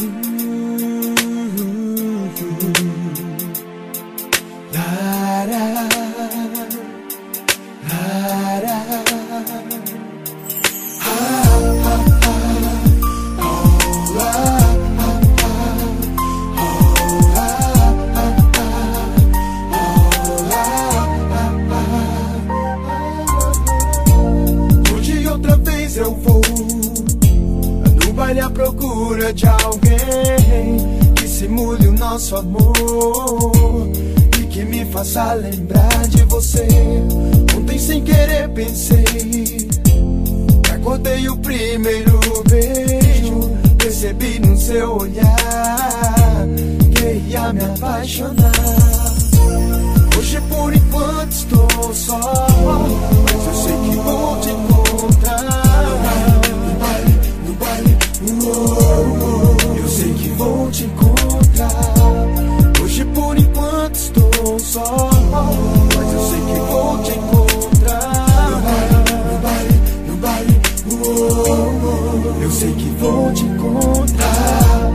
Hoje baile à procura de alguém que simule o nosso amor e que me faça lembrar de você. Ontem sem querer pensei acordei o primeiro beijo, percebi no seu olhar que ia me apaixonar. Hoje por enquanto estou só, eu sei que vou te encontrar.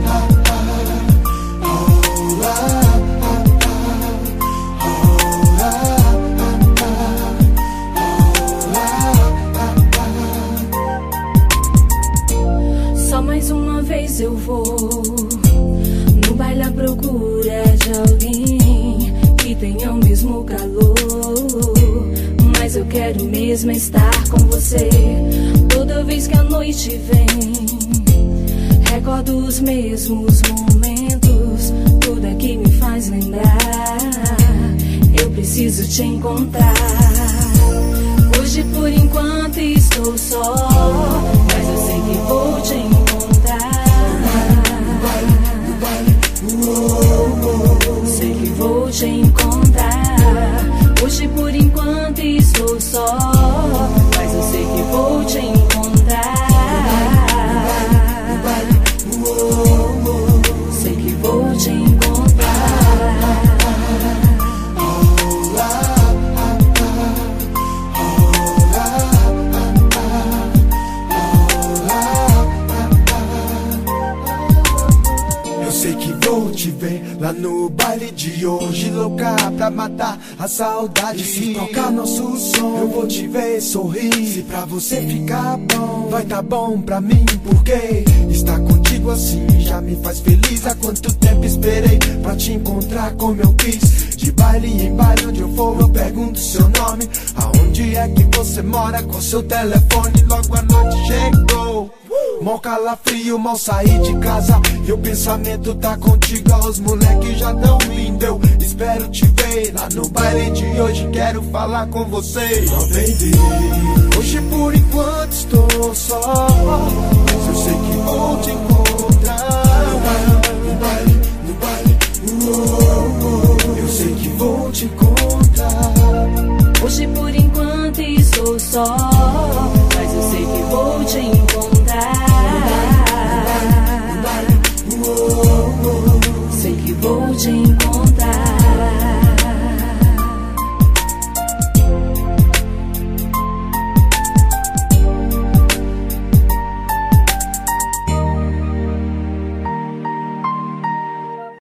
Só mais uma vez eu vou no baile à procura de alguém que tenha o mesmo calor. Mas eu quero mesmo estar com você toda vez que a noite vem. Recordo os mesmos momentos, tudo aqui me faz lembrar. Eu preciso te encontrar. Hoje por enquanto estou só, mas eu sei que vou te encontrar. Sei que vou te encontrar. Hoje por enquanto estou só, vou te ver lá no baile de hoje Louca pra matar a saudade. Se tocar nosso som Eu vou te ver sorrir. Se pra você ficar bom Vai tá bom pra mim Porque estar contigo assim Já me faz feliz. Há quanto tempo esperei pra te encontrar como eu quis? De baile em baile onde eu for Eu pergunto seu nome. Aonde é que você mora com seu telefone? Logo a noite chegou Mó calafrio, mal saí de casa. E o pensamento tá contigo Os moleques já tão lindo espero te ver Lá no baile de hoje quero falar com você. Oh. Hoje por enquanto estou só. Mas eu sei que vou te encontrar. No baile, no baile, no baile. Uh, uh, Eu sei que vou te encontrar. Hoje por enquanto estou só. Mas eu sei que vou te encontrar 寂寞。